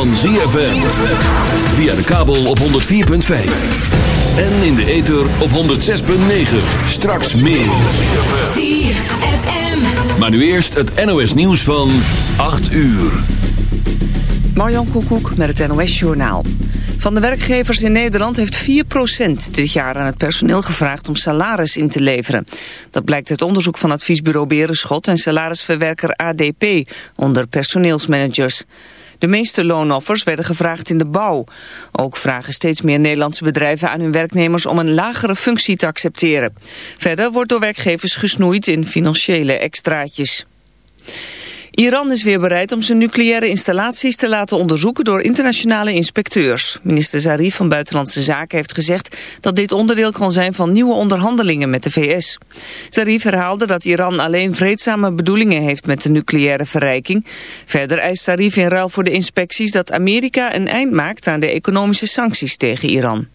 van ZFM. Via de kabel op 104.5. En in de ether op 106.9. Straks meer. Maar nu eerst het NOS nieuws van 8 uur. Marjan Koekoek met het NOS Journaal. Van de werkgevers in Nederland heeft 4% dit jaar aan het personeel gevraagd om salaris in te leveren. Dat blijkt uit onderzoek van adviesbureau Berenschot en salarisverwerker ADP onder personeelsmanagers. De meeste loonoffers werden gevraagd in de bouw. Ook vragen steeds meer Nederlandse bedrijven aan hun werknemers om een lagere functie te accepteren. Verder wordt door werkgevers gesnoeid in financiële extraatjes. Iran is weer bereid om zijn nucleaire installaties te laten onderzoeken door internationale inspecteurs. Minister Zarif van Buitenlandse Zaken heeft gezegd dat dit onderdeel kan zijn van nieuwe onderhandelingen met de VS. Zarif herhaalde dat Iran alleen vreedzame bedoelingen heeft met de nucleaire verrijking. Verder eist Zarif in ruil voor de inspecties dat Amerika een eind maakt aan de economische sancties tegen Iran.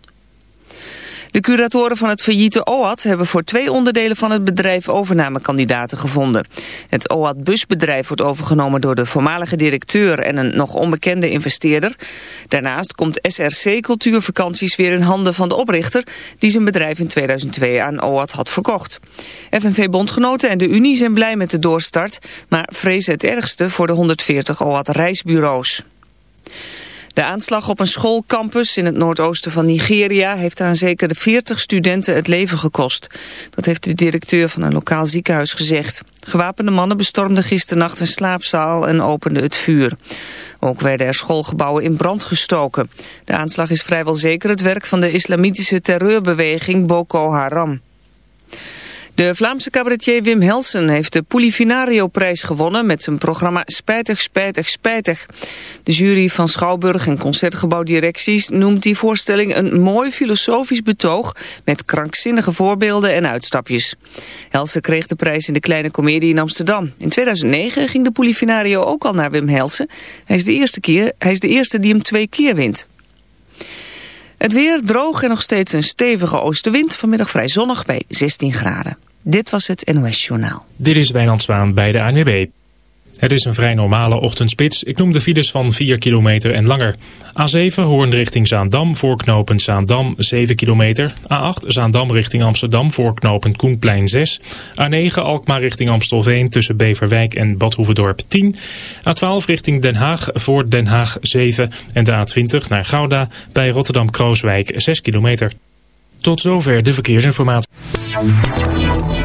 De curatoren van het failliete OAT hebben voor twee onderdelen van het bedrijf overnamekandidaten gevonden. Het OAT busbedrijf wordt overgenomen door de voormalige directeur en een nog onbekende investeerder. Daarnaast komt SRC Cultuurvakanties weer in handen van de oprichter die zijn bedrijf in 2002 aan OAT had verkocht. FNV-bondgenoten en de Unie zijn blij met de doorstart, maar vrezen het ergste voor de 140 OAT reisbureaus. De aanslag op een schoolcampus in het noordoosten van Nigeria heeft aan zeker de 40 studenten het leven gekost. Dat heeft de directeur van een lokaal ziekenhuis gezegd. Gewapende mannen bestormden gisternacht een slaapzaal en openden het vuur. Ook werden er schoolgebouwen in brand gestoken. De aanslag is vrijwel zeker het werk van de islamitische terreurbeweging Boko Haram. De Vlaamse cabaretier Wim Helsen heeft de Polifinario-prijs gewonnen met zijn programma Spijtig, Spijtig, Spijtig. De jury van Schouwburg en Concertgebouwdirecties noemt die voorstelling een mooi filosofisch betoog met krankzinnige voorbeelden en uitstapjes. Helsen kreeg de prijs in de Kleine Comedie in Amsterdam. In 2009 ging de Polifinario ook al naar Wim Helsen. Hij is de eerste, keer, hij is de eerste die hem twee keer wint. Het weer droog en nog steeds een stevige oostenwind. Vanmiddag vrij zonnig bij 16 graden. Dit was het NOS Journaal. Dit is Wijnand Zwaan bij de ANWB. Het is een vrij normale ochtendspits. Ik noem de files van 4 kilometer en langer. A7 Hoorn richting Zaandam voor knooppunt Zaandam 7 kilometer. A8 Zaandam richting Amsterdam voor knooppunt Koenplein 6. A9 Alkmaar richting Amstelveen tussen Beverwijk en Badhoevedorp 10. A12 richting Den Haag voor Den Haag 7. En de A20 naar Gouda bij Rotterdam-Krooswijk 6 kilometer. Tot zover de verkeersinformatie. Thank you.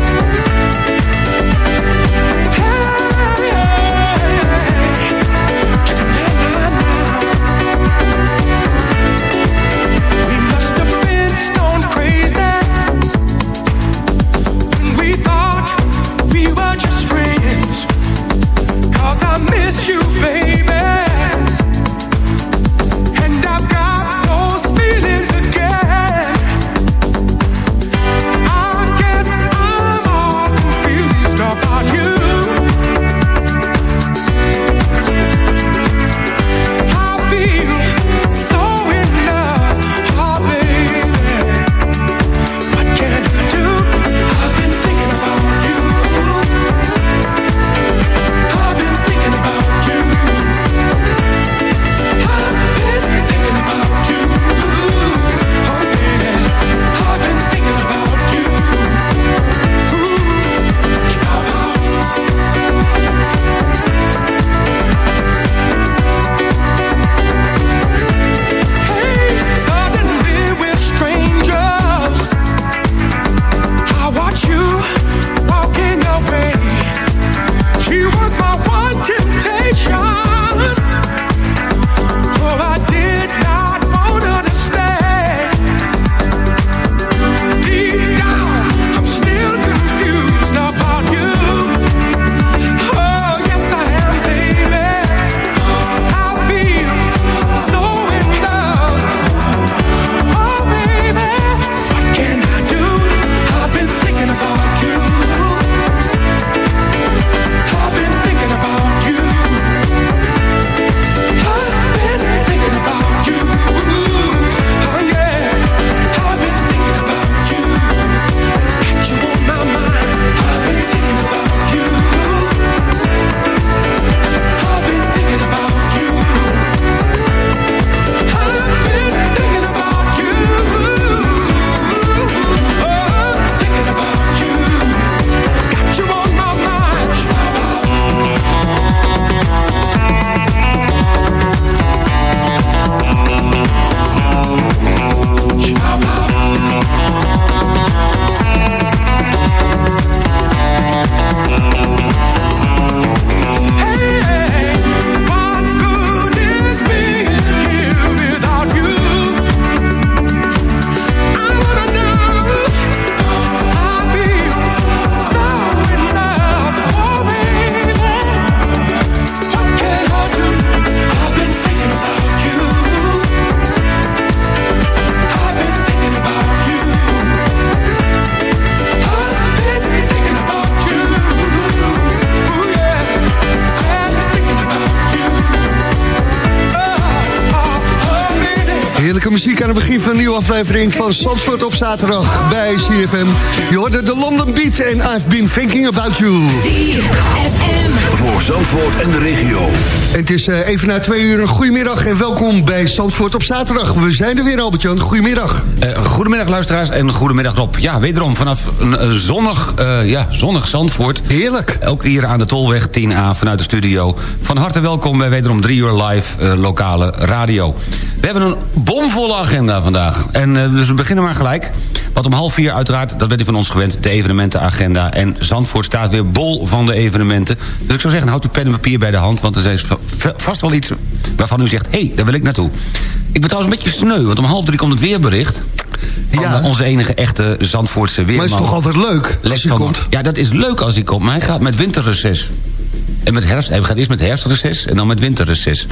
Heerlijke muziek aan het begin van een nieuwe aflevering van Zandvoort op zaterdag bij CFM. Je hoorde de London Beat en I've been thinking about you. Voor Zandvoort en de regio. Het is eh, even na twee uur een goedemiddag en welkom bij Zandvoort op zaterdag. We zijn er weer Albert-Jan, goedemiddag. Eh, goedemiddag luisteraars en goedemiddag Rob. Ja, wederom vanaf een eh, zonnig, eh, ja, zonnig Zandvoort. Heerlijk. Ook hier aan de Tolweg 10A vanuit de studio. Van harte welkom bij wederom drie uur live eh, lokale radio. We hebben een bomvolle agenda vandaag. En dus we beginnen maar gelijk. Want om half vier uiteraard, dat werd u van ons gewend... de evenementenagenda. En Zandvoort staat weer bol van de evenementen. Dus ik zou zeggen, houd uw pen en papier bij de hand... want er is va- va- vast wel iets waarvan u zegt... hé, hey, daar wil ik naartoe. Ik ben trouwens een beetje sneu, want om half drie komt het weerbericht... Ja. onze enige echte Zandvoortse weerman. Maar het is toch altijd leuk als je van- komt. Ja, dat is leuk als hij komt, maar hij gaat met winterreces. En met herfst, hij gaat eerst met herfstreces en dan met winterreces.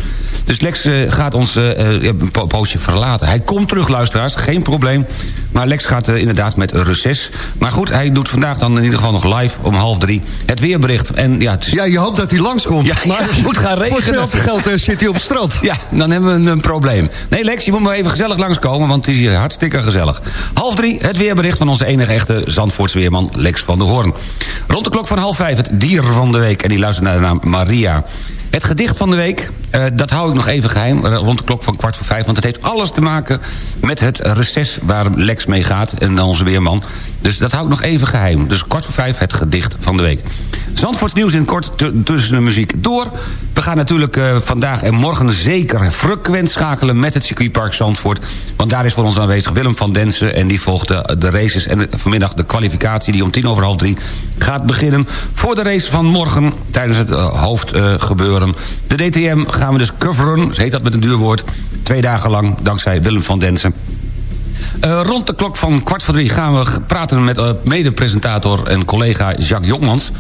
Dus Lex eh, gaat ons eh, eh, een po- poosje verlaten. Hij komt terug, luisteraars, geen probleem. Maar Lex gaat inderdaad met reces. Maar goed, hij doet vandaag dan in ieder geval nog live om half drie het weerbericht. En ja, het is- Ja, je hoopt dat hij langskomt. Ja, ja, het moet gaan Voor regenen. hetzelfde geld zit hij op het strand. Ja, dan hebben we een, een probleem. Nee, Lex, je moet maar even gezellig langskomen, want het is hier hartstikke gezellig. Half drie, het weerbericht van onze enige echte Zandvoorts weerman Lex van der Hoorn. Rond de klok van half vijf, het dier van de week. En die luistert naar de naam Maria. Het gedicht van de week, eh, dat hou ik nog even geheim... eh, rond de klok van kwart voor vijf... want het heeft alles te maken met het reces waar Lex mee gaat... en onze weerman. Dus dat hou ik nog even geheim. Dus kwart voor vijf, het gedicht van de week. Zandvoorts nieuws in kort tu- tussen de muziek door. We gaan natuurlijk eh, vandaag en morgen zeker frequent schakelen... met het circuitpark Zandvoort. Want daar is voor ons aanwezig Willem van Densen... en die volgt de, races en vanmiddag de kwalificatie... die om tien over half drie gaat beginnen... voor de race van morgen tijdens het eh, hoofdgebeuren. De DTM gaan we dus coveren, heet dat met een duur woord... twee dagen lang, dankzij Willem van Densen. Eh, rond de klok van kwart voor drie gaan we praten met uh, mede-presentator en collega Jacques Jongmans.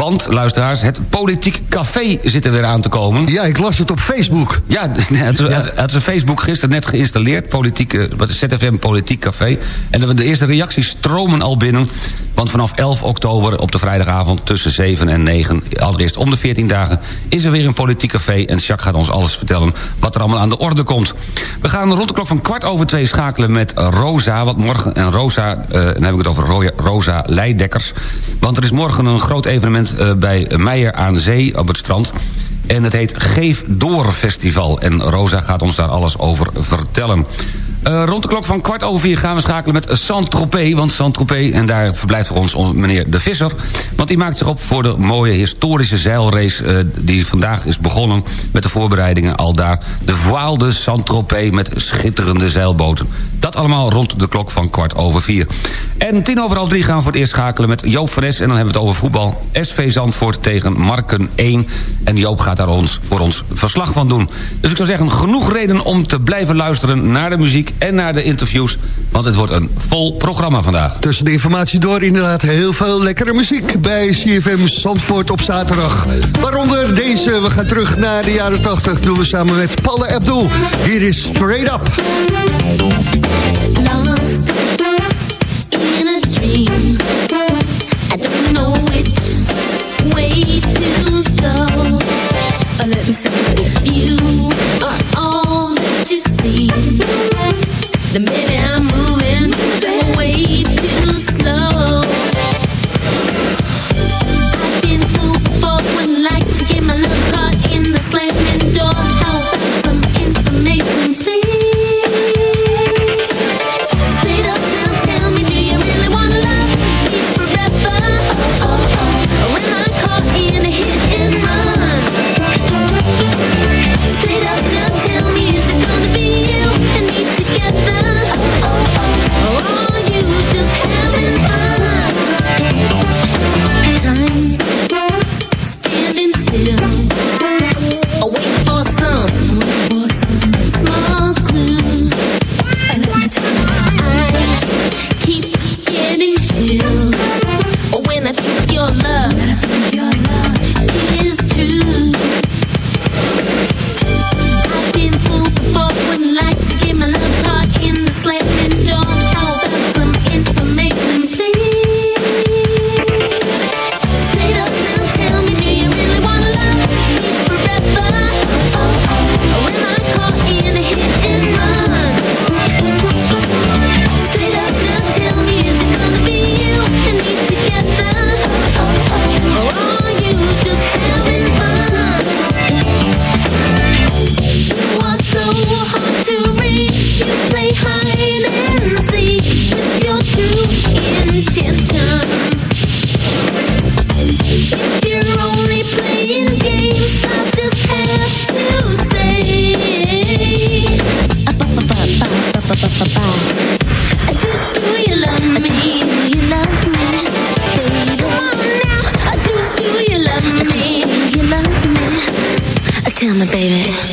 Want, luisteraars, het Politiek Café zit er weer aan te komen. Ja, ik las het op Facebook. Ja, het is- het is een Facebook gisteren net geïnstalleerd. Politiek, eh, wat is ZFM Politiek Café. En de, de eerste reacties stromen al binnen. Want vanaf 11 oktober op de vrijdagavond tussen 7 en 9... allereerst om de 14 dagen is er weer een Politiek Café. En Jacques gaat ons alles vertellen wat er allemaal aan de orde komt. We gaan rond de klok van kwart over twee schakelen met Rosa. Want morgen, en Rosa, eh, dan heb ik het over Ro- Rosa Leidekkers. Want er is morgen een groot evenement eh, bij Meijer aan Zee op het strand. En het heet Geef Door Festival. En Rosa gaat ons daar alles over vertellen. Eh, rond de klok van kwart over vier gaan we schakelen met Saint-Tropez. Want Saint-Tropez, en daar verblijft voor ons on- meneer De Visser... want die maakt zich op voor de mooie historische zeilrace... eh, die vandaag is begonnen met de voorbereidingen al daar. De Voile Saint-Tropez met schitterende zeilboten. Dat allemaal rond de klok van kwart over vier. En tien over half drie gaan we voor het eerst schakelen met Joop van en dan hebben we het over voetbal. SV Zandvoort tegen Marken 1. En Joop gaat daar ons, voor ons verslag van doen. Dus ik zou zeggen, genoeg reden om te blijven luisteren... naar de muziek en naar de interviews. Want het wordt een vol programma vandaag. Tussen de informatie door inderdaad heel veel lekkere muziek... bij CFM Zandvoort op zaterdag. Waaronder deze, we gaan terug naar de jaren 80... doen we samen met Paula Abdul. Hier is Straight Up. Lost in a dream. I don't know which way to go. Let me see. If you are all that you see, The minute I'm me? Tell me, baby.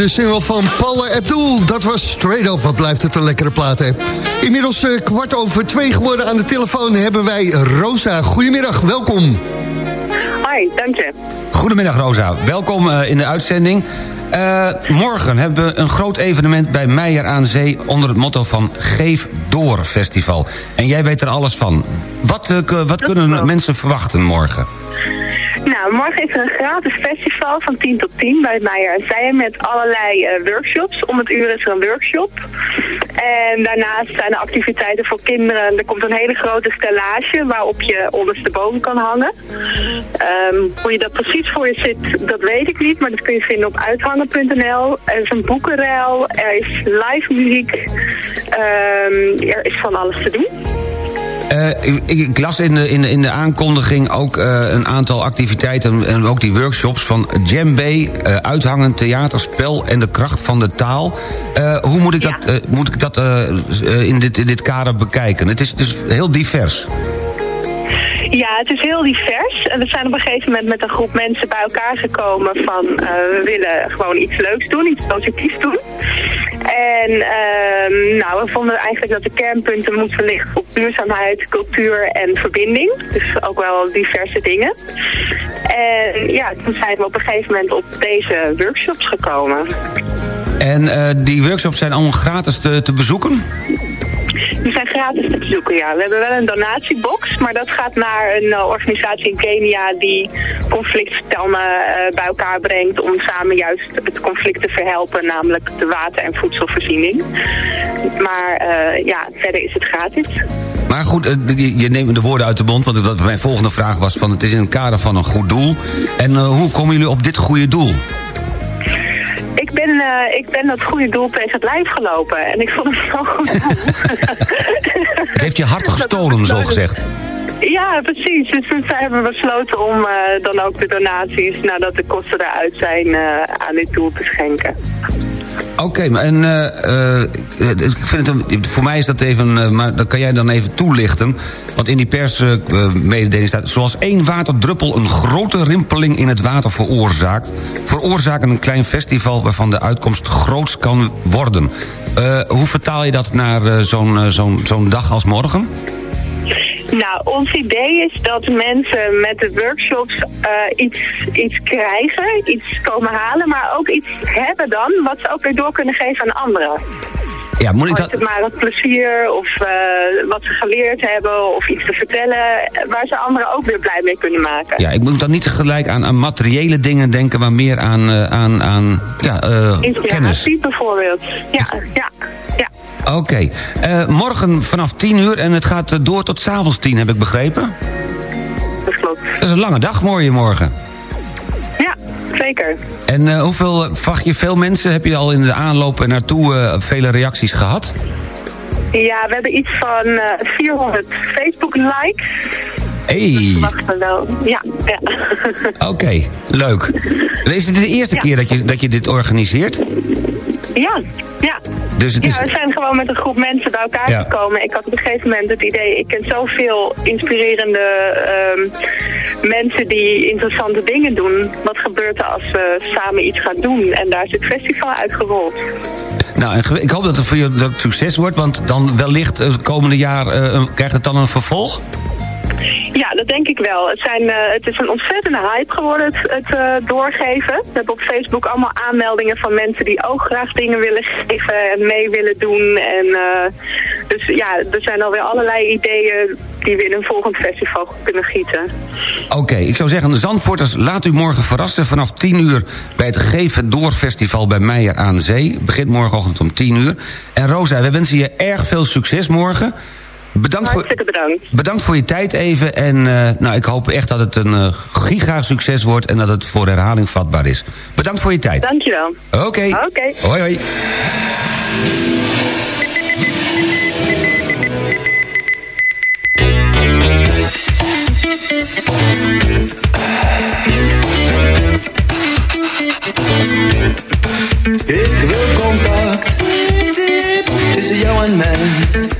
De single van Palle Abdul. Dat was Straight Up, wat blijft het een lekkere plaat, hè? Inmiddels eh, kwart over twee geworden aan de telefoon hebben wij Rosa. Goedemiddag, welkom. Hoi, dank je. Goedemiddag Rosa, welkom eh, in de uitzending. Eh, morgen hebben we een groot evenement bij Meijer aan Zee... onder het motto van Geef Door Festival. En jij weet er alles van. Wat, wat kunnen mensen verwachten morgen? Morgen is er een gratis festival van 10 tot 10 bij Meijer en Zijen met allerlei eh, workshops. Om het uur is er een workshop. En daarnaast zijn er activiteiten voor kinderen. Er komt een hele grote stellage waarop je ondersteboven kan hangen. Ehm, hoe je dat precies voor je zit, dat weet ik niet. Maar dat kun je vinden op uithangen.nl. Er is een boekenruil, er is live muziek. Ehm, er is van alles te doen. Eh, ik, ik las in de, in, de, in de aankondiging ook eh, een aantal activiteiten... en ook die workshops van djembe, eh uithangen, theaterspel... en de kracht van de taal. Hoe moet ik dat, moet ik dat in, dit, in dit kader bekijken? Het is, is heel divers. Ja, het is heel divers. En we zijn op een gegeven moment met een groep mensen bij elkaar gekomen van eh, we willen gewoon iets leuks doen, iets positiefs doen. En ehm, nou, we vonden eigenlijk dat de kernpunten moeten liggen op duurzaamheid, cultuur en verbinding. Dus ook wel diverse dingen. En ja, toen zijn we op een gegeven moment op deze workshops gekomen. En eh, die workshops zijn allemaal gratis te, te bezoeken? Die zijn gratis te bezoeken, ja. We hebben wel een donatiebox, maar dat gaat naar een eh, organisatie in Kenia die conflictstammen eh, bij elkaar brengt om samen juist het conflict te verhelpen, namelijk de water- en voedselvoorziening. Maar eh, ja, verder is het gratis. Maar goed, je neemt de woorden uit de mond... want dat mijn volgende vraag was van... het is in het kader van een goed doel. En hoe komen jullie op dit goede doel? Ik ben, eh, ik ben dat goede doel tegen het lijf gelopen en ik vond het zo goed. Het heeft je hart gestolen, zo gezegd. Ja, precies. Dus we hebben besloten om eh, dan ook de donaties, nadat de kosten eruit zijn, eh, aan dit doel te schenken. Oké, maar en, eh, eh, ik vind het voor mij is dat even, eh, maar dat kan jij dan even toelichten. Want in die persmededeling staat... zoals één waterdruppel een grote rimpeling in het water veroorzaakt... veroorzaken een klein festival waarvan de uitkomst groots kan worden. Hoe vertaal je dat naar zo'n zo'n zo'n dag als morgen? Nou, ons idee is dat mensen met de workshops eh, iets, iets krijgen, iets komen halen, maar ook iets hebben dan wat ze ook weer door kunnen geven aan anderen. Ja, moet ik Of dat... het maar het plezier of eh, wat ze geleerd hebben of iets te vertellen eh, waar ze anderen ook weer blij mee kunnen maken. Ja, ik moet dan niet tegelijk aan, aan materiële dingen denken... maar meer aan, eh, aan, aan ja, kennis. Inspiratie bijvoorbeeld. Ja, ja, ja. Oké. Eh, morgen vanaf 10 uur en het gaat eh, door tot s'avonds 10, heb ik begrepen? Dat klopt. Dat is een lange dag morgen. morgen. Ja, zeker. En eh, hoeveel, verwacht je veel mensen? Heb je al in de aanloop naartoe vele reacties gehad? Ja, we hebben iets van eh, 400 Facebook-likes. Hey, Wacht wel. Ja, ja. oké, leuk. Is het de eerste Ja. keer dat je, dat je dit organiseert? Ja, ja. Dus het is... Ja, we zijn gewoon met een groep mensen bij elkaar Ja. gekomen. Ik had op een gegeven moment het idee, ik ken zoveel inspirerende ehm, mensen die interessante dingen doen. Wat gebeurt er als we samen iets gaan doen? En daar is het festival uitgerold. Nou, en ik hoop dat het voor je dat het succes wordt... want dan wellicht eh, het komende jaar eh, een- krijgt het dan een vervolg? Ja, dat denk ik wel. Het, zijn, eh, het is een ontzettende hype geworden, het, eh, doorgeven. We hebben op Facebook allemaal aanmeldingen van mensen die ook graag dingen willen geven en mee willen doen. En, eh, dus ja, er zijn alweer allerlei ideeën die we in een volgend festival kunnen gieten. Oké, ik zou zeggen, Zandvoorters, laat u morgen verrassen... vanaf 10 uur bij het Geven Door Festival bij Meijer aan Zee. Begint morgenochtend om 10 uur. En Rosa, wij wensen je erg veel succes morgen. Bedankt voor, Hartstikke bedankt. bedankt voor je tijd even. En eh, nou, ik hoop echt dat het een eh, giga succes wordt... en dat het voor herhaling vatbaar is. Bedankt voor je tijd. Dankjewel. Oké. Oké. Hoi, hoi. Ik wil contact tussen jou en mij.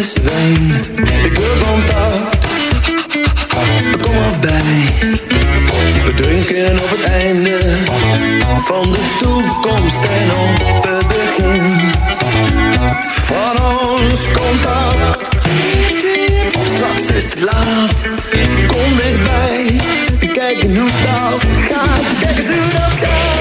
Ik wil contact. Kom maar bij. We drinken op het einde van de toekomst en op het begin van ons contact. Straks is het laat, kom dichtbij. Kijken hoe dat gaat, kijk eens hoe dat gaat.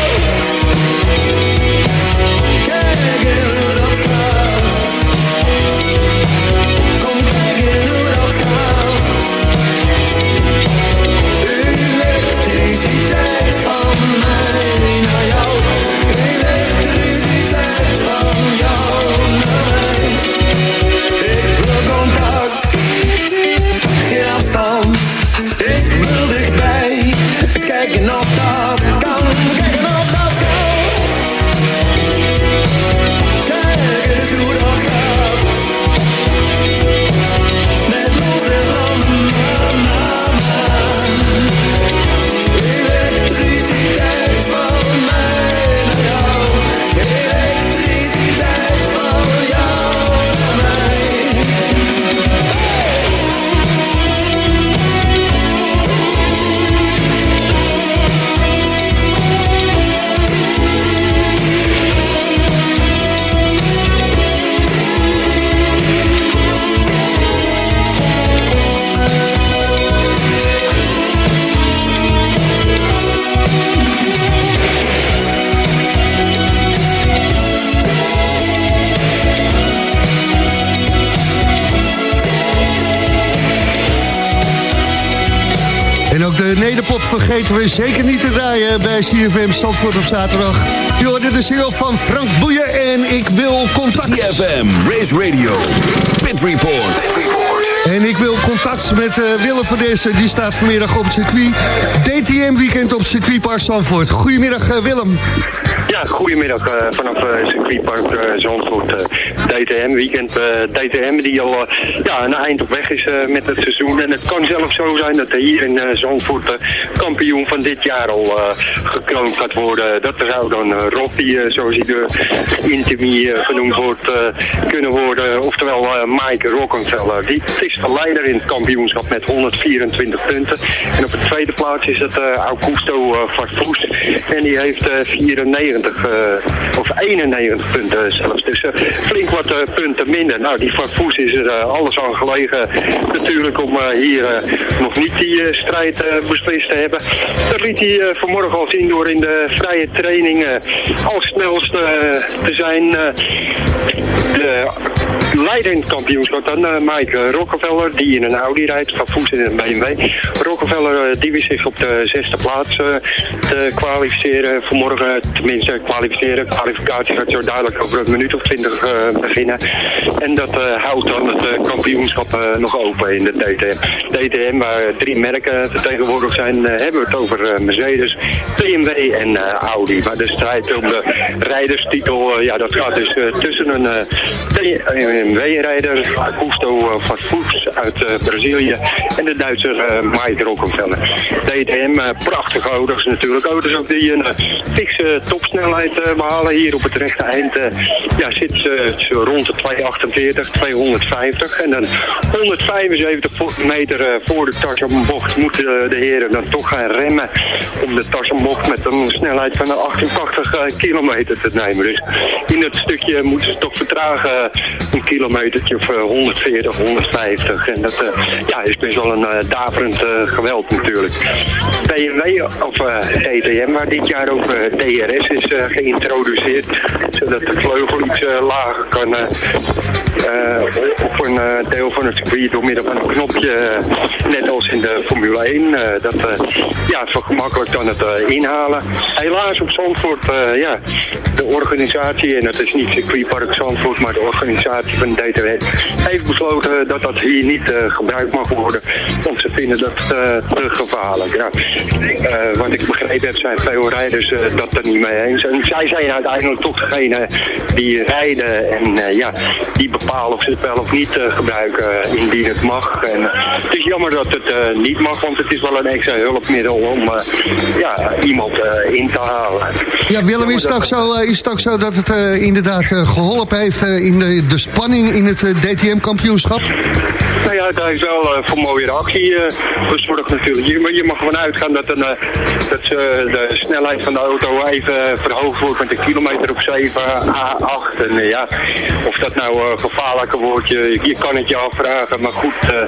Zeker niet te draaien bij CFM Zandvoort op zaterdag. Je hoorde de single van Frank Boeien en ik wil contact. CFM, Race Radio, Pit Report. En ik wil contact met eh, Willem van Dessen, die staat vanmiddag op het circuit. DTM weekend op circuitpark Zandvoort. Goedemiddag eh, Willem. Ja, goedemiddag eh, vanaf uh, circuitpark uh, Zandvoort. DTM weekend. DTM die al ja, een eind op weg is met het seizoen. En het kan zelfs zo zijn dat er hier in Zandvoort kampioen van dit jaar al gekroond gaat worden. Dat zou dan Rocky, zoals hij de Intimi genoemd wordt, kunnen worden. Oftewel Mike Rockenfeller. Die is de leider in het kampioenschap met 124 punten. En op de tweede plaats is het Augusto Farfus. En die heeft 94 of 91 punten zelfs. Dus uh, flink wat uh, punten minder. Nou, die Farfus is er uh, alles aan gelegen natuurlijk om hier nog niet die strijd beslist te hebben. Dat liet hij vanmorgen al zien door in de vrije training als snelste te zijn. de het kampioenschap dan Mike Rockefeller, die in een Audi rijdt, Farfus in een BMW. Rockefeller die wist zich op de zesde plaats te kwalificeren vanmorgen, tenminste kwalificeren. Kwalificatie gaat zo duidelijk over een minuut of twintig uh, beginnen. En dat uh, houdt dan het uh, kampioenschap nog open in de DTM. DTM, waar drie merken vertegenwoordigd zijn, hebben we het over Mercedes, BMW en Audi. Maar de strijd om de rijderstitel, ja, dat gaat dus tussen een BMW-rijder, Augusto Farfus uit Brazilië, en de Duitser Mike Rockefeller. DTM, prachtige auto's natuurlijk. Auto's ook die een fikse topsnelheid behalen. Hier op het rechte eind ja, zit ze rond de 248, 250. En dan 175 meter voor de Tarzanbocht moeten de heren dan toch gaan remmen om de Tarzanbocht met een snelheid van 88 kilometer te nemen. Dus in dat stukje moeten ze toch vertragen een kilometertje of 140, 150. En dat ja, is best wel een daverend geweld natuurlijk. BMW of DTM, waar dit jaar ook DRS is geïntroduceerd, zodat de vleugel iets lager kan, eh, op een eh, deel van het circuit door middel van een knopje, eh, net als in de Formule 1. eh, dat eh, ja, het vergemakkelijkt dan het eh, inhalen. Helaas op Zandvoort, eh, ja, de organisatie, en het is niet circuitpark Zandvoort, maar de organisatie van de DTW heeft besloten dat dat hier niet eh, gebruikt mag worden, want ze vinden dat eh, te gevaarlijk. Ja. Eh, wat ik begrepen heb, zijn veel rijders eh, dat er niet mee eens. En zij zijn uiteindelijk toch degene die rijden en eh, ja, die bepalen of ze het wel of niet eh, gebruiken eh, indien het mag. En, eh, het is jammer dat het niet mag, want het is wel een extra hulpmiddel om ja, iemand in te halen. Ja, Willem, is het ook zo, is het ook zo dat het inderdaad eh, geholpen heeft in de, de spanning in het DTM-kampioenschap? Nou ja, het heeft wel voor mooie reactie gezorgd natuurlijk. Je, maar je mag ervan uitgaan dat, een, dat de snelheid van de auto even verhoogd wordt met een kilometer op 7, A8. En ja, of dat nou gevaarlijker wordt, je, kan het je afvragen. Maar goed, eh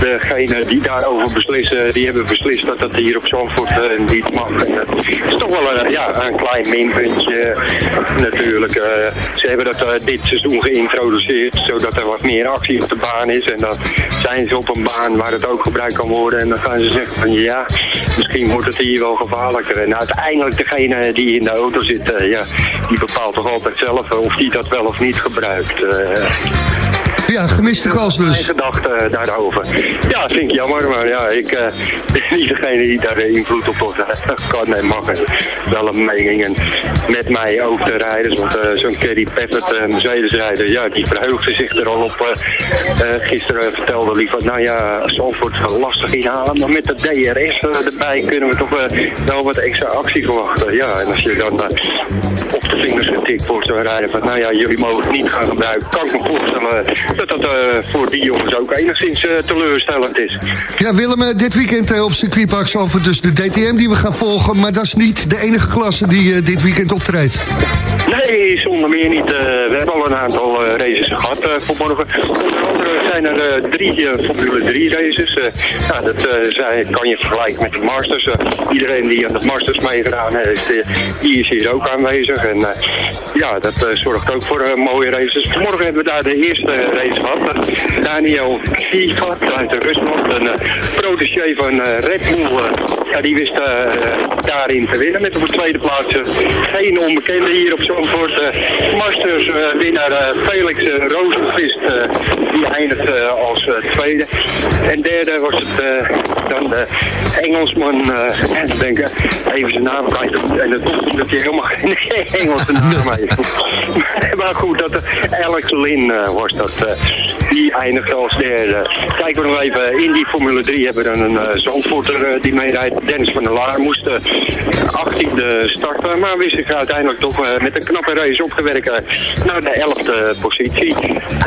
degene die daarover beslissen, die hebben beslist dat dat hier op Zandvoort eh, niet mag. Eh, het is toch wel een, ja, een klein minpuntje eh, natuurlijk. eh. ze hebben dat eh, dit seizoen geïntroduceerd, zodat er wat meer actie op de baan is. En dan zijn ze op een baan waar het ook gebruikt kan worden. En dan gaan ze zeggen van ja, misschien wordt het hier wel gevaarlijker. En uiteindelijk degene die in de auto zit, eh, ja, die bepaalt toch altijd zelf eh, of die dat wel of niet gebruikt. Eh. Ja, gemiste kans dus. Mijn gedachten daarover. Ja, vind ik jammer, maar ja, ik eh, ben niet degene die daar eh, invloed op eh, kan en mag. En wel een mening en met mij ook de rijders, want eh, zo'n Kerry uh, Mercedes-rijder, ja, die verheugde zich er al op. eh, eh, gisteren vertelde van, nou ja, Zandvoort lastig inhalen, maar met de DRS eh, erbij kunnen we toch eh, wel wat extra actie verwachten. Ja, en als je dan eh, op de vingers getikt wordt, zo rijden van, nou ja, jullie mogen het niet gaan gebruiken, kan ik me voorstellen dat dat eh, voor die jongens ook enigszins eh, teleurstellend is. Ja, Willem, eh, dit weekend op circuitpark Zandvoort dus de DTM die we gaan volgen. Maar dat is niet de enige klasse die dit weekend optreedt. Nee, zonder meer niet. We hebben al een aantal races gehad eh, vanmorgen. Onder andere zijn er drie Formule 3 races. Nou, dat zijn, kan je vergelijken met de Masters. Iedereen die aan de Masters meegedaan heeft, die is hier ook aanwezig. En ja, dat zorgt ook voor mooie races. Vanmorgen hebben we daar de eerste race Eh, Daniel Kievat uit Rusland, een uh, protégé van eh, Red Bull. eh, ja, die wist eh, daarin te winnen met op de tweede plaats. eh, geen onbekende hier op Zandvoort. eh, Masters eh, winnaar eh, Felix uh, eh, die eindigt eh, als eh, tweede. En derde was het eh, dan de Engelsman, eh, ik denk eh, even zijn naam kwijt. En omdat hij helemaal geen Engelse naam heeft. maar goed, dat, eh, Alex Lynn eh, was dat. die eindigde als derde. Kijken we nog even, in die Formule 3 hebben we dan een Zandvoorter eh, die meerijdt. Dennis van der Laar moest eh, 18e starten, maar wist zich uiteindelijk toch met een knappe race opgewerkt naar de 11e positie.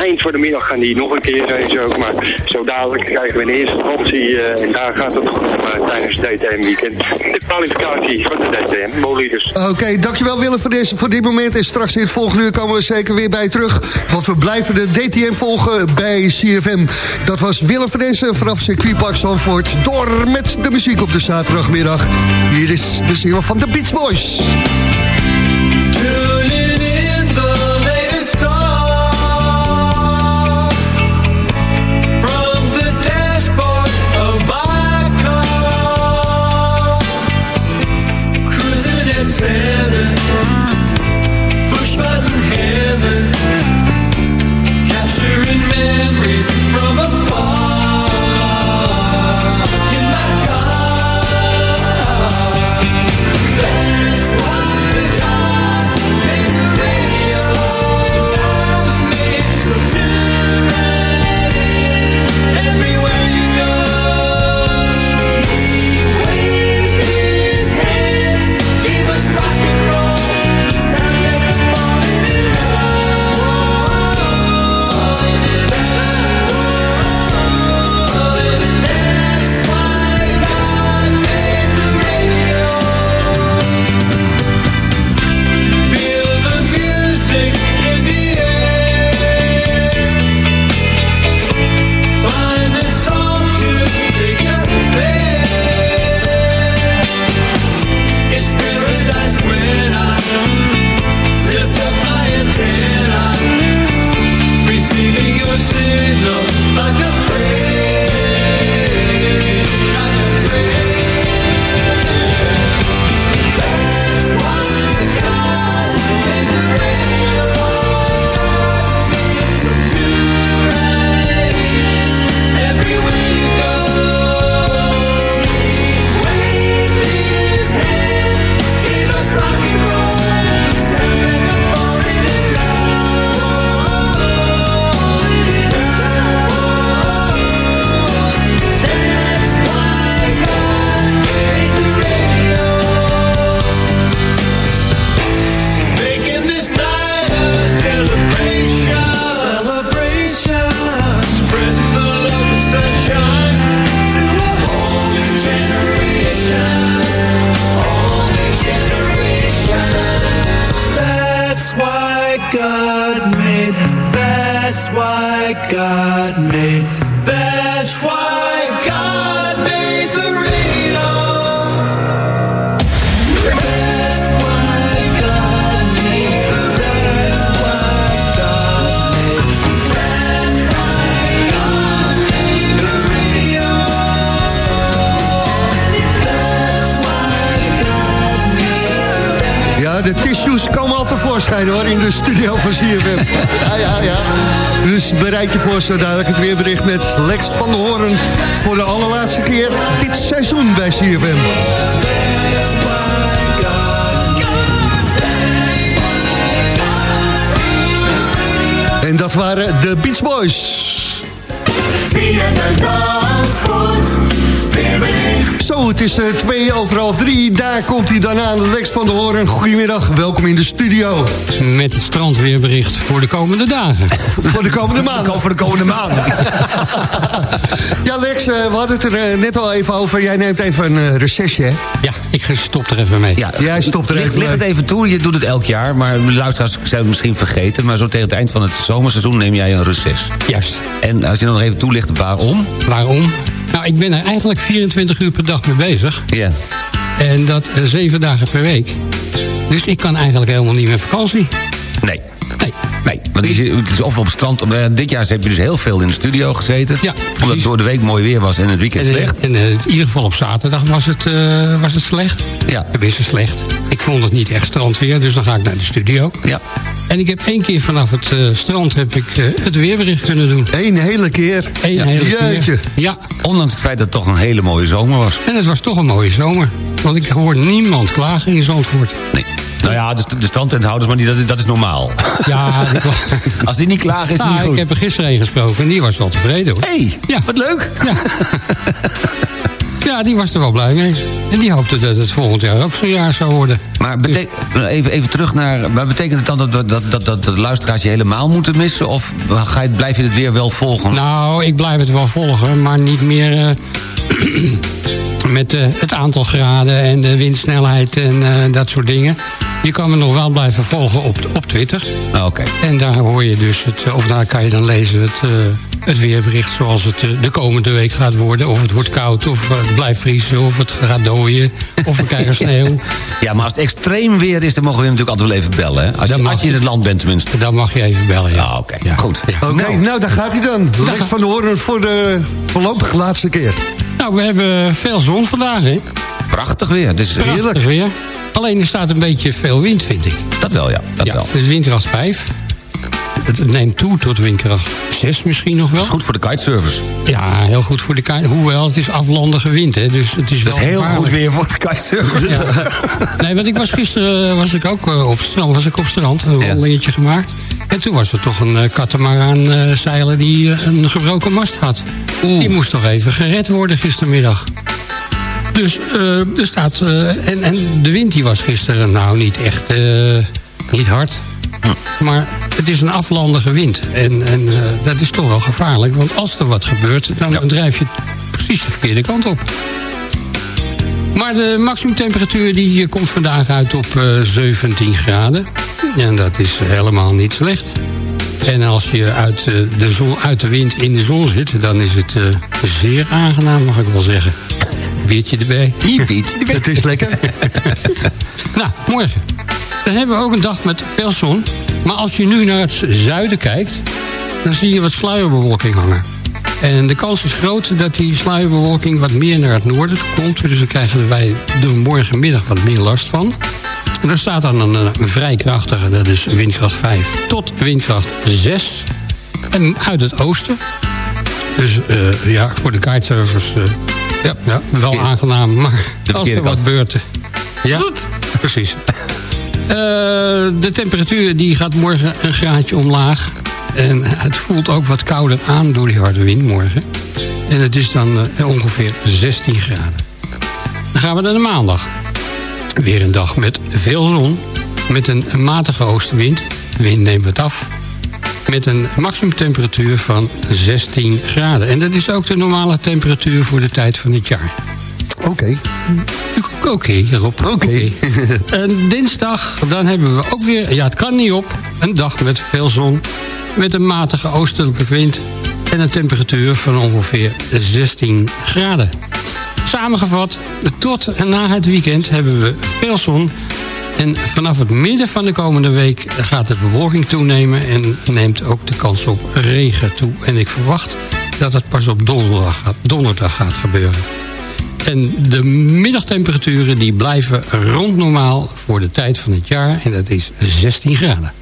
Eind voor de middag gaan die nog een keer racen ook, maar zo dadelijk krijgen we in eerste eh, en daar gaat het eh, tijdens het DTM weekend, de kwalificatie van de DTM bolides. Oké, dankjewel Willem voor, deze, voor dit moment. En straks in het volgende uur komen we zeker weer bij terug. Want we blijven de DTM volgen bij CFM. Dat was Willem van Dessen vanaf circuitpark Zandvoort. Door met de muziek op de zaterdagmiddag. Hier is de single van de Beach Boys. Schijnen hoor, in de studio van CFM. Ja, ja, ja. Dus bereid je voor zo dadelijk het weerbericht met Lex van der Hoorn... voor de allerlaatste keer dit seizoen bij CFM. En dat waren de Beach Boys. Is eh, twee over half drie. Daar komt hij dan aan, Lex van der Hoorn. Goedemiddag, welkom in de studio. Met het strandweerbericht voor de komende dagen. voor de komende maanden. voor de komende maanden. ja, Lex, eh, we hadden het er eh, net al even over. Jij neemt even een uh, recessie, hè? Ja, ik stop er even mee. Ja, Jij stopt er even leg het even toe, je doet het elk jaar. Maar de luisteraars zijn het misschien vergeten. Maar zo tegen het eind van het zomerseizoen neem jij een reces. Juist. En als je dan nog even toelicht waarom? Waarom? Nou, ik ben er eigenlijk 24 uur per dag mee bezig. Ja. En dat eh, zeven dagen per week. Dus ik kan eigenlijk helemaal niet meer vakantie. Nee. Want het is, het is of op het strand... eh, dit jaar heb je dus heel veel in de studio gezeten. Ja, Omdat het door de week mooi weer was en het weekend En, eh, slecht. en eh, in ieder geval op zaterdag was het, eh, was het slecht. Ja. Tenminste slecht. Ik vond het niet echt strandweer, dus dan ga ik naar de studio. Ja. En ik heb één keer vanaf het strand heb ik, het weerbericht kunnen doen. Eén hele keer. Eén Ja, hele jeetje. keer. Ja, Ondanks het feit dat het toch een hele mooie zomer was. en het was toch een mooie zomer. Want ik hoor niemand klagen in Zandvoort. Nee. Nou ja, de, de strandtenthouders, maar die, dat, dat is normaal. Ja, Als die niet klagen, is het nou, niet goed. ik heb er gisteren een gesproken en die was wel tevreden hoor. Hé, hey, Ja. wat leuk. Ja. ja, die was er wel blij mee. En die hoopte dat het volgend jaar ook zo'n jaar zou worden. Maar bete- even, even terug naar... Maar betekent het dan dat, dat, dat, dat, dat de luisteraars je helemaal moeten missen? Of ga je, blijf je het weer wel volgen? Nou, ik blijf het wel volgen, maar niet meer eh, met eh, het aantal graden en de windsnelheid en eh, dat soort dingen. Je kan me nog wel blijven volgen op, op Twitter. Ah, Oké. En daar hoor je dus, het, of daar kan je dan lezen het, eh, het weerbericht zoals het eh, de komende week gaat worden. Of het wordt koud, of het blijft vriezen, of het gaat dooien, of we krijgen sneeuw. Ja, maar als het extreem weer is, dan mogen we je natuurlijk altijd wel even bellen. Hè? Als, je, als je in het land bent tenminste. Dan mag je even bellen, ja. Ah, oké. Goed. Oké, nou. daar gaat hij dan. Lex van Hoorn voor de voorlopig laatste keer. Nou, we hebben veel zon vandaag, hè? Prachtig weer. Is Prachtig weer. Alleen er staat een beetje veel wind, vind ik. Dat wel, ja. Dat ja, wel. het is windkracht 5. Het neemt toe tot windkracht 6 misschien nog wel. Dat is goed voor de kitesurfers. Ja, heel goed voor de kaart. Hoewel, het is aflandige wind, hè. Dus het is Dat wel is heel gevaarlijk. goed weer voor de kitesurfers. Nee, want ik was gisteren eh, was ik ook eh, op strand, was ik op strand, een wandelingetje gemaakt. En toen was er toch een uh, katamaran eh, zeiler die eh, een gebroken mast had. Die moest toch even gered worden gistermiddag. Dus eh, er staat. eh, en, en de wind die was gisteren nou niet echt eh, niet hard. Maar het is een aflandige wind. En, en dat is toch wel gevaarlijk. Want als er wat gebeurt, dan drijf je precies de verkeerde kant op. Maar de maximumtemperatuur die komt vandaag uit op eh, 17 graden. En dat is helemaal niet slecht. En als je uit, de, zon, uit de wind in de zon zit... dan is het zeer aangenaam, mag ik wel zeggen. Biertje erbij. Het is lekker. nou, morgen. Dan hebben we ook een dag met veel zon. Maar als je nu naar het zuiden kijkt... dan zie je wat sluierbewolking hangen. En de kans is groot dat die sluierbewolking wat meer naar het noorden komt. Dus dan krijgen wij er morgenmiddag wat meer last van. En er staat dan een, een vrij krachtige, dat is windkracht 5 tot windkracht 6. En uit het oosten. Dus eh, ja, voor de kitesurfers uh, ja. ja. wel aangenaam. Maar als er wat beurt... Ja, precies. Uh, de temperatuur die gaat morgen een graadje omlaag. En het voelt ook wat kouder aan door die harde wind morgen. En het is dan uh, ongeveer 16 graden. Dan gaan we naar de maandag. Weer een dag met veel zon. Met een matige oostenwind. De wind neemt het af. Met een maximumtemperatuur van 16 graden. En dat is ook de normale temperatuur voor de tijd van het jaar. Oké. Okay. Oké, okay, Rob. Oké. Okay. en dinsdag, dan hebben we ook weer... Ja, het kan niet op. Een dag met veel zon. Met een matige oostelijke wind. En een temperatuur van ongeveer 16 graden. Samengevat, tot en na het weekend hebben we veel zon. En vanaf het midden van de komende week gaat de bewolking toenemen... en neemt ook de kans op regen toe. En ik verwacht dat het pas op donderdag gaat, donderdag gaat gebeuren. En de middagtemperaturen die blijven rond normaal voor de tijd van het jaar. En dat is 16 graden.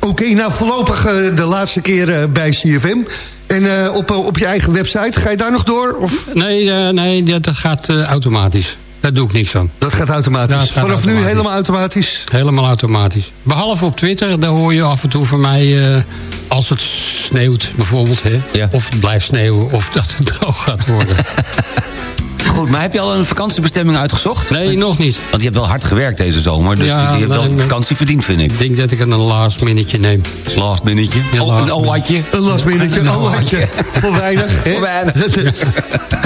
Oké, nou voorlopig eh, de laatste keer eh, bij CFM. En eh, op, op je eigen website, ga je daar nog door? Of? Nee, nee dat, gaat automatisch. Daar doe ik niks aan. Dat gaat automatisch. Dat gaat Vanaf nu helemaal automatisch? Helemaal automatisch. Behalve op Twitter, daar hoor je af en toe van mij... eh, als het sneeuwt bijvoorbeeld, hè, of het blijft sneeuwen... of dat het droog gaat worden. Goed, maar heb je al een vakantiebestemming uitgezocht? Nee, nog niet. Want je hebt wel hard gewerkt deze zomer, dus Ja, je hebt wel een nee. vakantie verdiend, vind ik. Ik denk dat ik een last minute neem. Last minute. Oh, een oatje. Een last minute, een oatje. Voor weinig. hè? Voor weinig.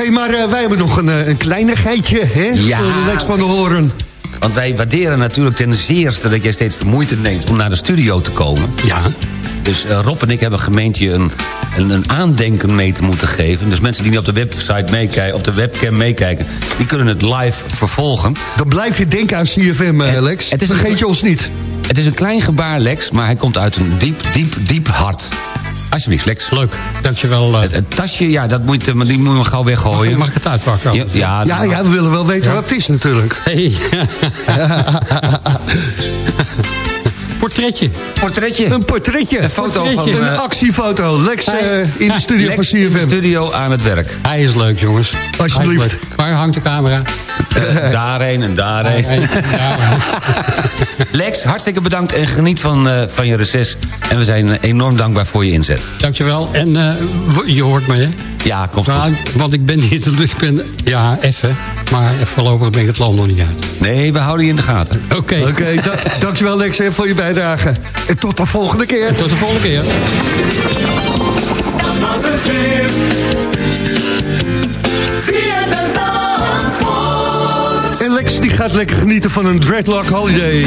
hey, maar eh, wij hebben nog een, eh, een kleinigheidje, hè? Ja. Voor de Lex van de Horen. Want wij waarderen natuurlijk ten zeerste dat jij steeds de moeite neemt om naar de studio te komen. Ja. Dus eh, Rob en ik hebben gemeend je een, een, een aandenken mee te moeten geven. Dus mensen die niet op de website meekijken, op de webcam meekijken, die kunnen het live vervolgen. Dan blijf je denken aan CFM, eh, Lex. Het is een- Vergeet je ons niet. Het is een klein gebaar, Lex, maar hij komt uit een diep, diep, diep hart. Alsjeblieft, Lex. Leuk, dankjewel. Uh... Het, het tasje, ja, dat moet, die moet je gauw weggooien. Mag ik het uitpakken? Ja, ja, Ja, ja, we willen wel weten wat het is natuurlijk. Hey. Portretje. Portretje. Een portretje. Een foto van... Een eh, actiefoto. Lex eh, in de studio Lex van in de studio aan het werk. Hij is leuk, jongens. Alsjeblieft. Waar hangt de camera? Eh, daarheen en daarheen. Lex, hartstikke bedankt en geniet van, eh, van je reces. En we zijn enorm dankbaar voor je inzet. Dankjewel. En eh, je hoort me, hè? Ja, komt Nou, want ik ben niet... Ik ben, ja, even. Maar voorlopig ben ik het land nog niet uit. Nee, we houden je in de gaten. Oké. Oké, da- dankjewel Lex hè, voor je bijdrage. En tot de volgende keer. Tot de volgende keer. Dat was het weer. En Lex die gaat lekker genieten van een dreadlock holiday.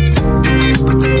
I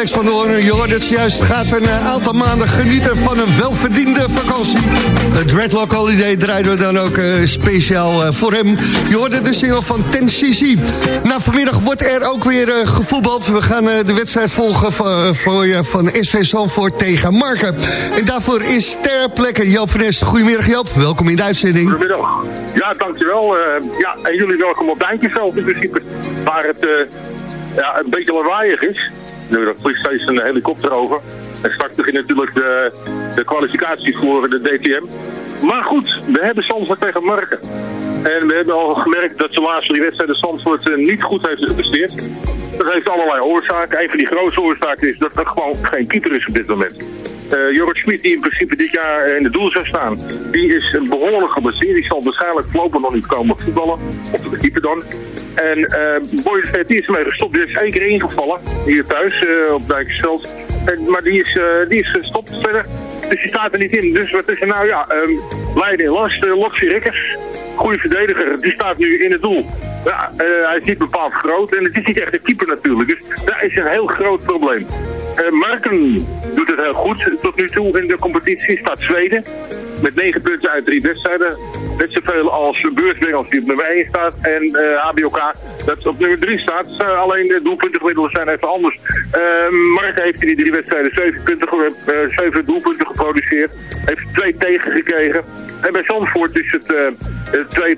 Lex van Hoorn. Je het juist, gaat een eh, aantal maanden genieten van een welverdiende vakantie. Het Dreadlock Holiday draaiden we dan ook eh, speciaal eh, voor hem. Je hoorde de single van Ten cc Nou, vanmiddag wordt er ook weer eh, gevoetbald. We gaan de wedstrijd volgen van, van SV Zandvoort tegen Marken. En daarvoor is ter plekke Joop van Nes. Goedemiddag Joop, welkom in de uitzending. Goedemiddag. Ja, dankjewel. Ja, en jullie welkom op Duintjesveld in principe. Waar het ja, een beetje lawaaiig is. Er steeds een helikopter over. En straks beginnen natuurlijk de, de kwalificaties voor de DTM. Maar goed, we hebben Zandvoort tegen Marken. En we hebben al gemerkt dat de laatste die wedstrijd de Zandvoort eh, niet goed heeft gepresteerd. Dat heeft allerlei oorzaken. Een van die grootste oorzaken is dat er gewoon geen keeper is op dit moment. Uh, Jorrit Schmid, die in principe dit jaar in de doel zou staan, die is behoorlijk geblesseerd. Die zal waarschijnlijk voorlopig nog niet komen voetballen. Of de keeper dan. En uh, die is ermee gestopt. Die is één keer ingevallen, hier thuis op Dijkersveld. En, maar die is, die is gestopt verder. Dus die staat er niet in. Dus wat is er nou? Ja, um, Leiden in last. Uh, Loxie Rikkers, goede verdediger, die staat nu in het doel. Ja, hij is niet bepaald groot en het is niet echt een keeper natuurlijk. Dus daar is een heel groot probleem. Uh, Marken doet het heel goed tot nu toe in de competitie. Staat Zweden met 9 punten uit drie wedstrijden. Net zoveel als Beurswengels die op nummer 1 staat. En uh, HBOK dat op nummer 3 staat. Uh, alleen de doelpuntengemiddelen zijn even anders. Uh, Marken heeft in die drie wedstrijden 7, punten, uh, 7 doelpunten geproduceerd. Heeft twee tegengekregen. En bij Zandvoort is het twee,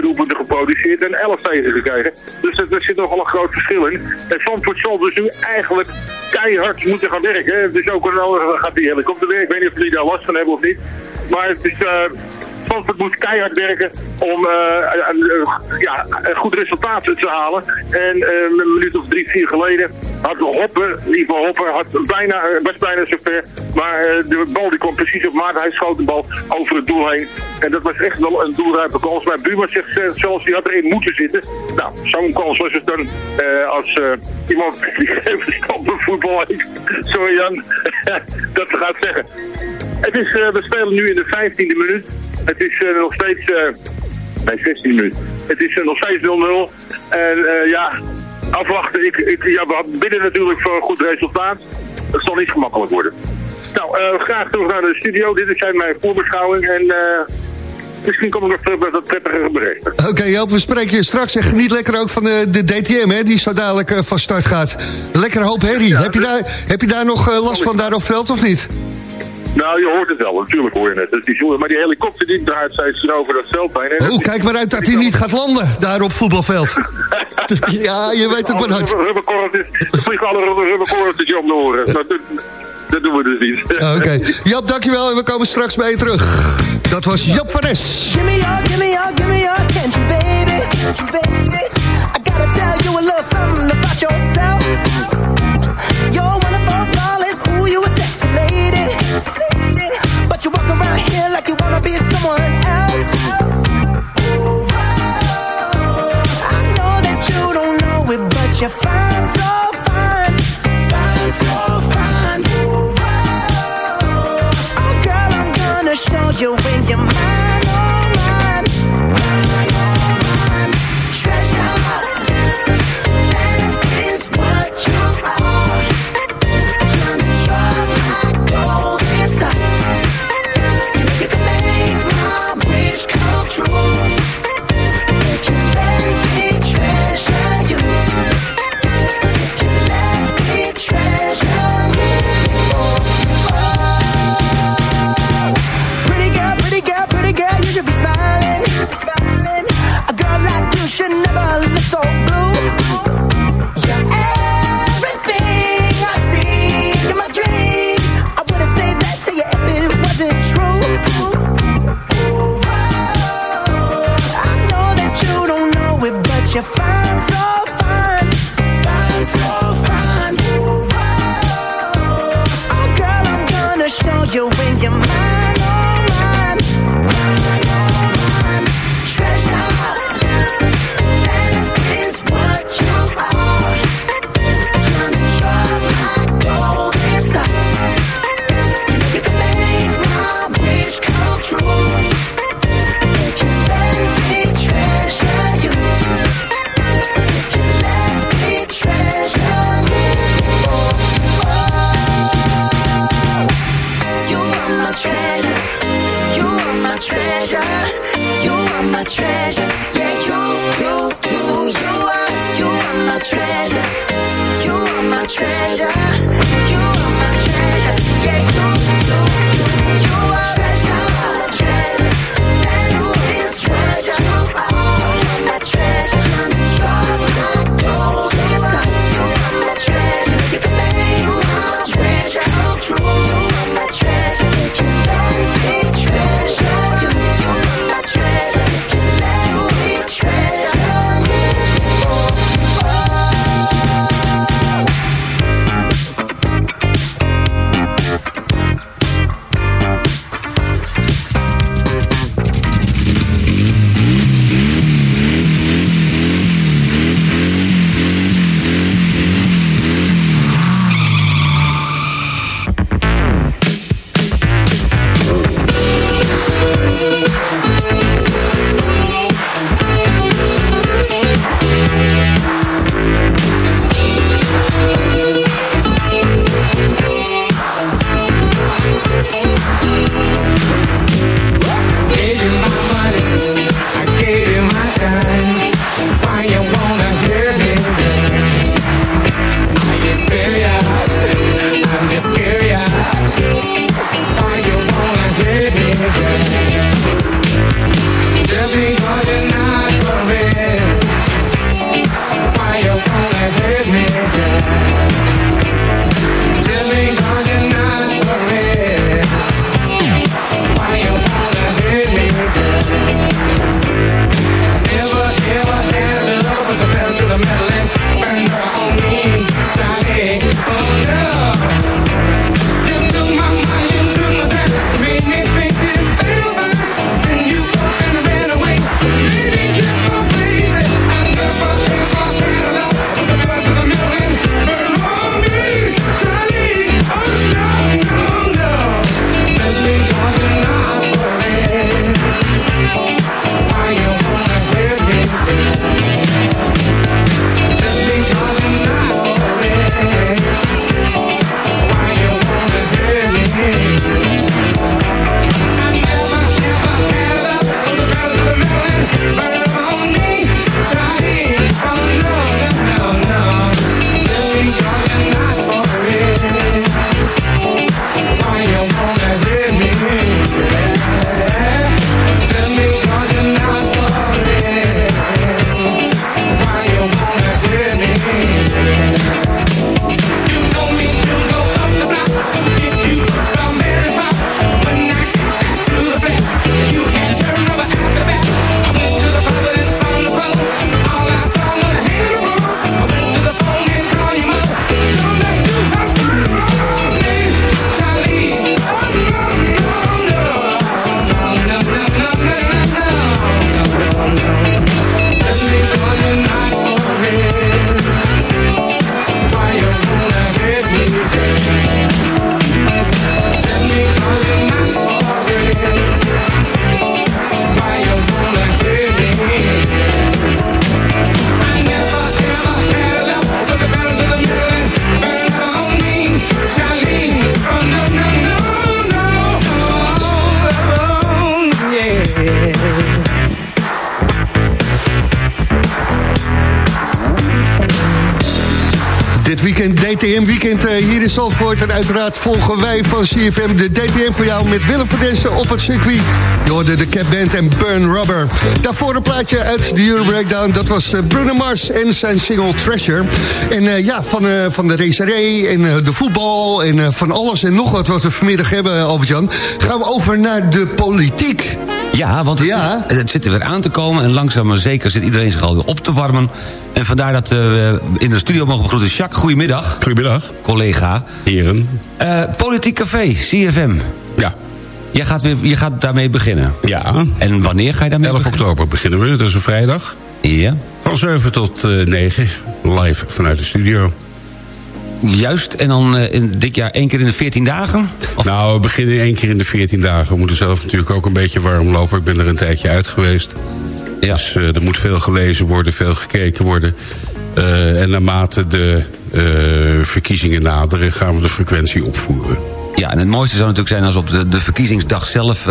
doelpunten geproduceerd en 11 tegengekregen. Dus er zit nogal een groot verschil in. En Zandvoort zal dus nu eigenlijk keihard moeten gaan werken. Dus ook een gaat die helikopter werken. Ik weet niet of jullie daar last van hebben of niet. Maar het is... Zandvoort moet keihard werken om een, ja, een goed resultaat te halen. En uh, een minuut of drie, vier geleden had Hoppen, Ivo Hopper, had bijna, was bijna zover. Maar de bal die kwam precies op maat. Hij schoot de bal over het doel heen. En dat was echt wel een doelruime kans. Maar Buma zegt zelfs, die had erin moeten zitten. Nou, zo'n kans was het dan als iemand die stoppen voetbal heeft. Sorry Jan, dat gaat zeggen. Het is, we spelen nu in de 15e minuut. Het is uh, nog steeds... Uh, nee, 16 minuten. Het is nog steeds 0-0. En ja, afwachten. Ik, ik, ja, we bidden natuurlijk voor een goed resultaat. Het zal niet gemakkelijk worden. Nou, graag terug naar de studio. Dit is mijn voorbeschouwing. En misschien kom ik nog terug met wat prettige berichten. Oké, okay, Joop, we spreken je straks. En geniet lekker ook van de, de DTM, hè, die zo dadelijk van start gaat. Lekker hoop herrie. Ja, heb, je daar, heb je daar nog last van daar op veld of niet? Nou, je hoort het wel, natuurlijk hoor je het. het is, maar die helikopter die draait steeds over dat veld heen. Oh, kijk maar uit dat hij niet gaat landen, daar op voetbalveld. ja, je weet het maar uit. Rubberkorreltjes, er vliegen alle rubberkorreltjes om de oren. Dat, dat doen we dus niet. Oké. Okay. Jap, dankjewel en we komen straks bij je terug. Dat was Jap van Es. Give me your, give me your, give me your attention, baby. baby. I gotta tell you a little something about yourself. You're fine, so fine, fine, so fine. Oh, oh, oh, girl, I'm gonna show you when you're mine. DTM-weekend eh, hier in Zandvoort. En uiteraard volgen wij van CFM de DTM voor jou met Willem van Dessen op het circuit. Je hoorde de Cap Band en Burn Rubber. Daarvoor een plaatje uit de Euro Breakdown. Dat was eh, Bruno Mars en zijn single Treasure. En eh, ja, van, eh, van de racerij en de voetbal en van alles en nog wat wat we vanmiddag hebben, Albert-Jan... gaan we over naar de politiek. Ja, want het, Ja. Zit, het zit er weer aan te komen. En langzaam maar zeker zit iedereen zich alweer op te warmen. En vandaar dat eh, we in de studio mogen begroeten. Jacques, goedemiddag. Goedemiddag. Collega. Heren. Eh, Politiek Café, CFM. Ja. Jij gaat, weer, je gaat daarmee beginnen. Ja. En wanneer ga je daarmee 11 beginnen? oktober beginnen we, dat is een vrijdag. Ja. Van 7 tot eh 9, live vanuit de studio. Juist, en dan in dit jaar één keer in de 14 dagen? Nou, we beginnen één keer in de 14 dagen. We moeten zelf natuurlijk ook een beetje warm lopen. Ik ben er een tijdje uit geweest. Ja. Dus eh, er moet veel gelezen worden, veel gekeken worden. Eh, en naarmate de eh, verkiezingen naderen... gaan we de frequentie opvoeren. Ja, en het mooiste zou natuurlijk zijn als we op de, de verkiezingsdag zelf...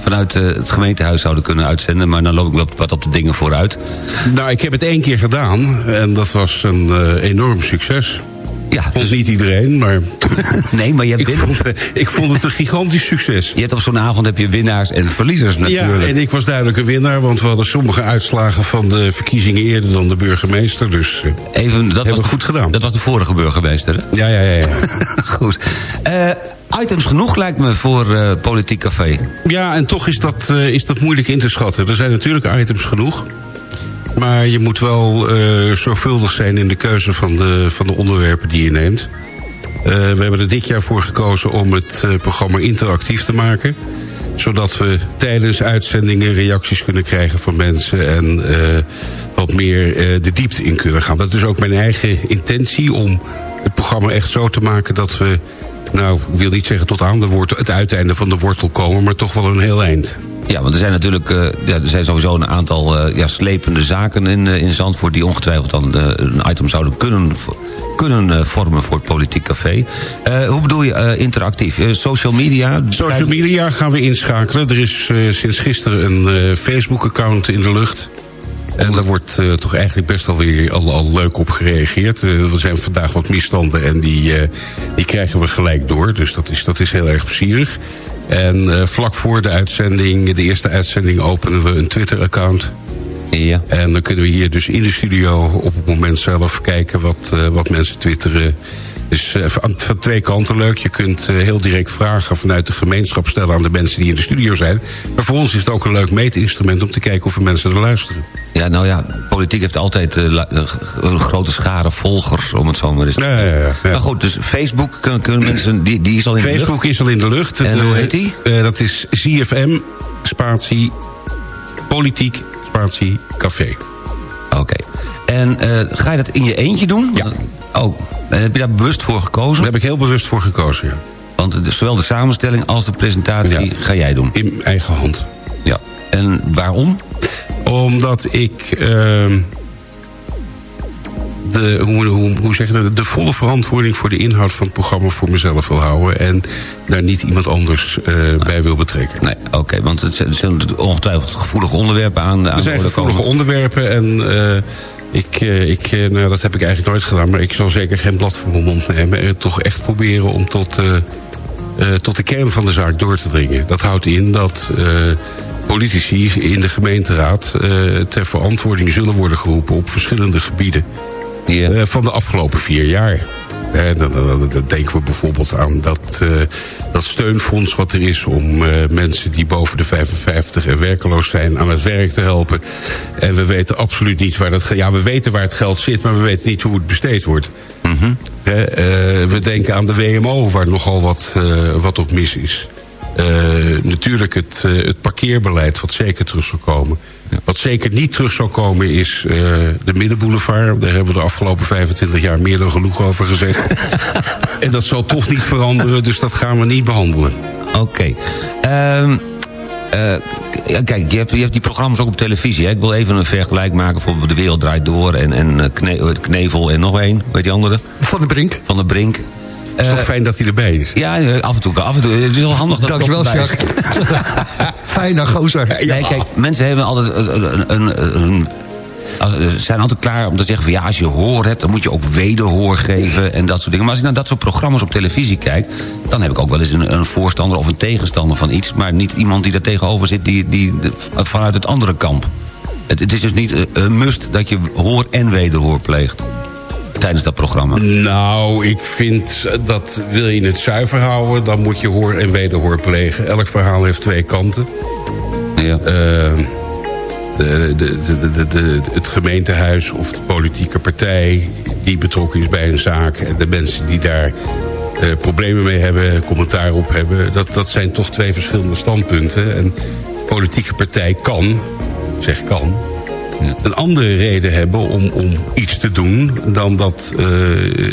vanuit het gemeentehuis zouden kunnen uitzenden. Maar dan loop ik wat, wat op de dingen vooruit. Nou, ik heb het één keer gedaan. En dat was een enorm succes. Ja, Vond niet iedereen, maar Nee, maar je hebt ik vond, ik vond het een gigantisch succes. Je hebt op zo'n avond heb je winnaars en verliezers natuurlijk. Ja, en ik was duidelijk een winnaar, want we hadden sommige uitslagen van de verkiezingen eerder dan de burgemeester. Dus eh, Even, dat hebben was we goed gedaan. Dat was de vorige burgemeester, hè? Ja, ja, ja. ja. Goed. Eh, items genoeg lijkt me voor eh, Politiek Café. ja en toch is dat, is dat moeilijk in te schatten. Er zijn natuurlijk items genoeg. Maar je moet wel eh, zorgvuldig zijn in de keuze van de, van de onderwerpen die je neemt. Eh, we hebben er dit jaar voor gekozen om het eh, programma interactief te maken. Zodat we tijdens uitzendingen reacties kunnen krijgen van mensen... en wat meer de diepte in kunnen gaan. Dat is ook mijn eigen intentie om het programma echt zo te maken... dat we, nou, ik wil niet zeggen tot aan de wortel, het uiteinde van de wortel komen... maar toch wel een heel eind. Ja, want er zijn natuurlijk eh, er zijn sowieso een aantal eh, ja, slepende zaken in, eh, in Zandvoort... die ongetwijfeld dan een item zouden kunnen, kunnen vormen voor het Politiek Café. Hoe bedoel je interactief? Social media? Social media gaan we inschakelen. Er is sinds gisteren een Facebook-account in de lucht. En daar wordt toch eigenlijk best alweer al, al leuk op gereageerd. Er zijn vandaag wat misstanden en die, die krijgen we gelijk door. Dus dat is, dat is heel erg plezierig. En eh, vlak voor de uitzending, de eerste uitzending, openen we een Twitter-account. Ja. En dan kunnen we hier dus in de studio op het moment zelf kijken wat, eh, wat mensen twitteren. Dus eh, van, van twee kanten leuk. Je kunt eh, heel direct vragen vanuit de gemeenschap stellen aan de mensen die in de studio zijn. Maar voor ons is het ook een leuk meetinstrument om te kijken of er mensen er luisteren. Ja, nou ja, politiek heeft altijd eh, een grote schare volgers, om het zo maar eens te Ja, ja, ja, ja. Maar goed, dus Facebook kunnen, kunnen mensen, die, die is al in de lucht. Facebook is al in de lucht. En De- hoe heet die? dat is CFM, spatie, politiek, spatie, café. Oké. En ga je dat in je eentje doen? Ja. Oh, en heb je daar bewust voor gekozen? Daar heb ik heel bewust voor gekozen, ja. Want de- zowel de samenstelling als de presentatie Ja. ga jij doen? In eigen hand. Ja. En waarom? Omdat ik ehm, de, hoe, hoe, hoe zeg je dat, de volle verantwoording voor de inhoud van het programma voor mezelf wil houden. En daar niet iemand anders eh, bij wil betrekken. Nee, oké, want het zijn, ongetwijfeld gevoelige onderwerpen aan, aan Er zijn de orde gevoelige onderwerpen en eh, ik, eh, ik, eh, nou, dat heb ik eigenlijk nooit gedaan. Maar ik zal zeker geen blad voor mijn mond nemen. En toch echt proberen om tot, eh, tot de kern van de zaak door te dringen. Dat houdt in dat politici in de gemeenteraad ter verantwoording zullen worden geroepen op verschillende gebieden. van de afgelopen vier jaar. Dan, denken we bijvoorbeeld aan dat, eh, dat steunfonds wat er is om eh, mensen die boven de 55 en werkeloos zijn aan het werk te helpen. En we weten absoluut niet waar dat Ja, we weten waar het geld zit, maar we weten niet hoe het besteed wordt. Hè, eh, we denken aan de WMO, waar nogal wat, wat op mis is. Eh, natuurlijk het, eh, het parkeerbeleid, wat zeker terug zal komen. Wat zeker niet terug zal komen is eh, de Middenboulevard. Daar hebben we de afgelopen 25 jaar meer dan genoeg over gezegd. en dat zal toch niet veranderen, dus dat gaan we niet behandelen. Oké. Ehm, eh, k- ja, kijk, je hebt, je hebt die programma's ook op televisie. Hè? Ik wil even een vergelijk maken voor De Wereld Draait Door... en, en Kne- Knevel en nog één. Weet die andere? Van de Brink. Van de Brink. Het is toch fijn dat hij erbij is? Ja, eh, af en toe. Af en toe. Het is wel handig dat Dankjewel, is. Fijne gozer. Nee, kijk, mensen hebben altijd een, een, een, een als- eh, zijn altijd klaar om te zeggen van ja, als je hoor hebt, dan moet je ook wederhoor geven en dat soort dingen. Maar als ik naar dat soort programma's op televisie kijk, dan heb ik ook wel eens een, een voorstander of een tegenstander van iets, maar niet iemand die daar tegenover zit die, die de- vanuit het andere kamp. Het, het is dus niet eh, een must dat je hoor en wederhoor pleegt tijdens dat programma. Nou, ik vind dat wil je het zuiver houden... dan moet je hoor en wederhoor plegen. Elk verhaal heeft twee kanten. Ja. de, de, de, de, de- de- het gemeentehuis of de politieke partij... die betrokken is bij een zaak... en de mensen die daar eh, problemen mee hebben, commentaar op hebben... Dat, dat zijn toch twee verschillende standpunten. En politieke partij kan, zeg kan... een andere reden hebben om, om iets te doen... dan dat eh,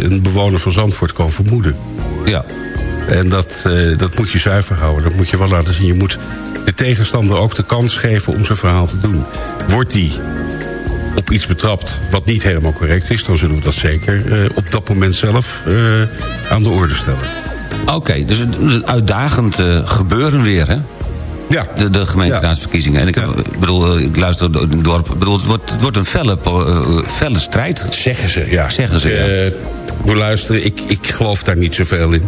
een bewoner van Zandvoort kan vermoeden. Ja. En dat, eh, dat moet je zuiver houden. Dat moet je wel laten zien. Je moet de tegenstander ook de kans geven om zijn verhaal te doen. Wordt die op iets betrapt wat niet helemaal correct is... dan zullen we dat zeker eh, op dat moment zelf aan de orde stellen. Oké, dus het- het uitdagend gebeuren weer, hè? Ja. De, de gemeenteraadsverkiezingen. En ik, heb- ik bedoel, eh, ik luister door het dorp. Ik bedoel, het wordt, het wordt een felle, eh, eh, felle strijd. Zeggen ze, ja. Zeggen ze, ja. Eh, we luisteren, ik, ik geloof daar niet zoveel in.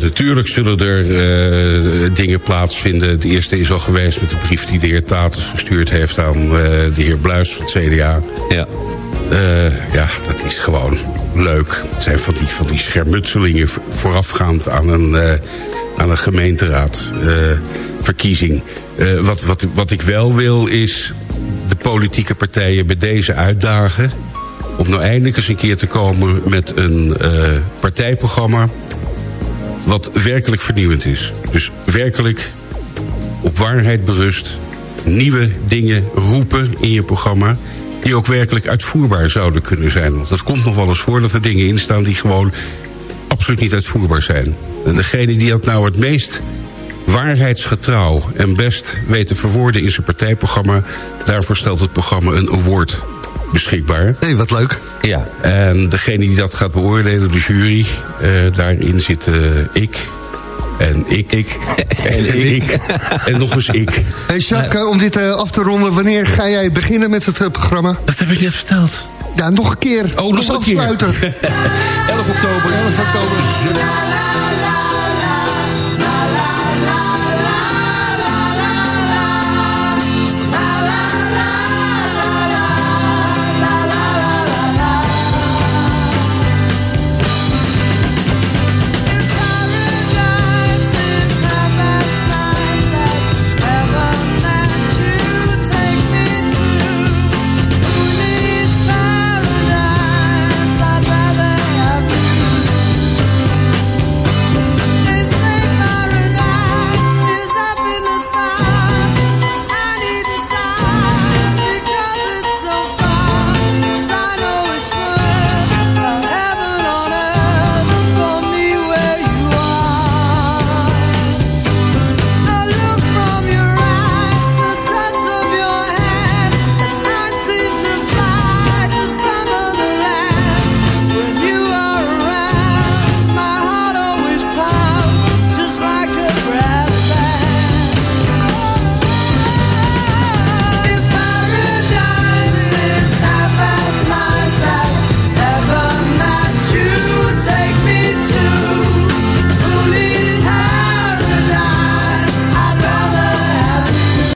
Natuurlijk zullen er dingen plaatsvinden. Het eerste is al geweest met de brief die de heer Tatus gestuurd heeft... aan de heer Bluis van het CDA. Ja. Eh, ja, dat is gewoon leuk. Het zijn van die, van die schermutselingen vo- voorafgaand aan een, eh, aan een gemeenteraadverkiezing. Eh, wat, wat, wat ik wel wil is de politieke partijen bij deze uitdagen... om nou eindelijk eens een keer te komen met een partijprogramma... wat werkelijk vernieuwend is. Dus werkelijk op waarheid berust... nieuwe dingen roepen in je programma... die ook werkelijk uitvoerbaar zouden kunnen zijn. Want het komt nog wel eens voor dat er dingen in staan... die gewoon absoluut niet uitvoerbaar zijn. En degene die dat nou het meest waarheidsgetrouw... en best weet te verwoorden in zijn partijprogramma... daarvoor stelt het programma een award beschikbaar. hey, wat leuk. Ja. En degene die dat gaat beoordelen, de jury... eh, daarin zit eh, ik... En ik, ik, en ik, en nog eens ik. Hey Jacques, om dit eh, af te ronden, wanneer ga jij beginnen met het eh, programma? Dat heb ik net verteld. Ja, nog een keer. Oh, nog een keer. afsluiter. 11 oktober. 11 oktober.